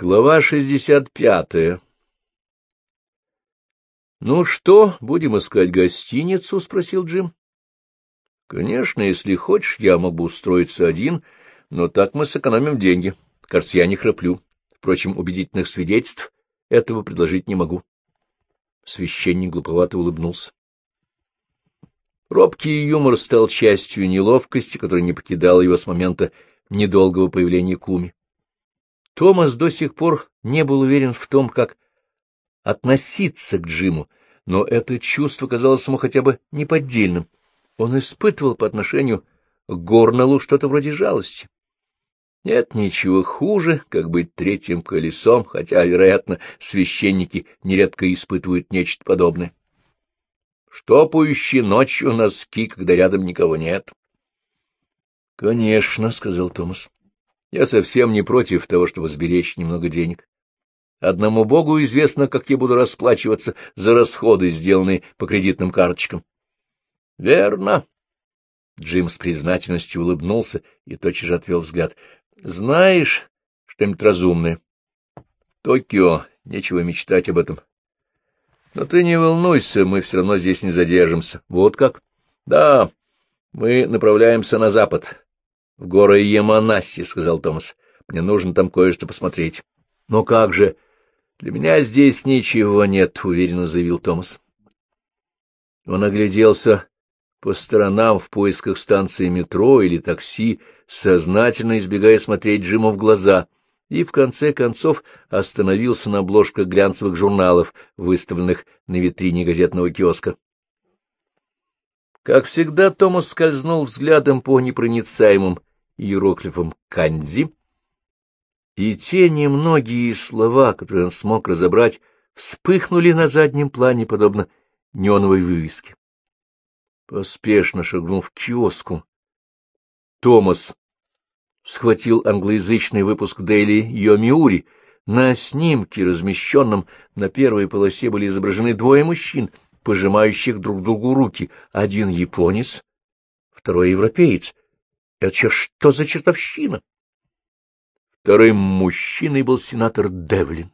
Глава шестьдесят пятая «Ну что, будем искать гостиницу?» — спросил Джим. «Конечно, если хочешь, я мог бы устроиться один, но так мы сэкономим деньги. Кажется, я не храплю. Впрочем, убедительных свидетельств этого предложить не могу». Священник глуповато улыбнулся. Робкий юмор стал частью неловкости, которая не покидала его с момента недолгого появления Куми. Томас до сих пор не был уверен в том, как относиться к Джиму, но это чувство казалось ему хотя бы неподдельным. Он испытывал по отношению к Горнеллу что-то вроде жалости. Нет ничего хуже, как быть третьим колесом, хотя, вероятно, священники нередко испытывают нечто подобное. Штопающие ночью носки, когда рядом никого нет. — Конечно, — сказал Томас. Я совсем не против того, чтобы сберечь немного денег. Одному Богу известно, как я буду расплачиваться за расходы, сделанные по кредитным карточкам. — Верно. Джим с признательностью улыбнулся и тотчас же отвел взгляд. — Знаешь что-нибудь разумное? — Токио. Нечего мечтать об этом. — Но ты не волнуйся, мы все равно здесь не задержимся. — Вот как? — Да, мы направляемся на запад. — В горы Яманаси, — сказал Томас. — Мне нужно там кое-что посмотреть. — Но как же? — Для меня здесь ничего нет, — уверенно заявил Томас. Он огляделся по сторонам в поисках станции метро или такси, сознательно избегая смотреть Джиму в глаза, и в конце концов остановился на обложках глянцевых журналов, выставленных на витрине газетного киоска. Как всегда, Томас скользнул взглядом по непроницаемым иероглифом канзи, и те немногие слова, которые он смог разобрать, вспыхнули на заднем плане, подобно неоновой вывеске. Поспешно шагнув к киоску, Томас схватил англоязычный выпуск Дейли Йомиури. На снимке, размещенном на первой полосе, были изображены двое мужчин, пожимающих друг другу руки. Один японец, второй европеец. Это что за чертовщина? Вторым мужчиной был сенатор Девлин.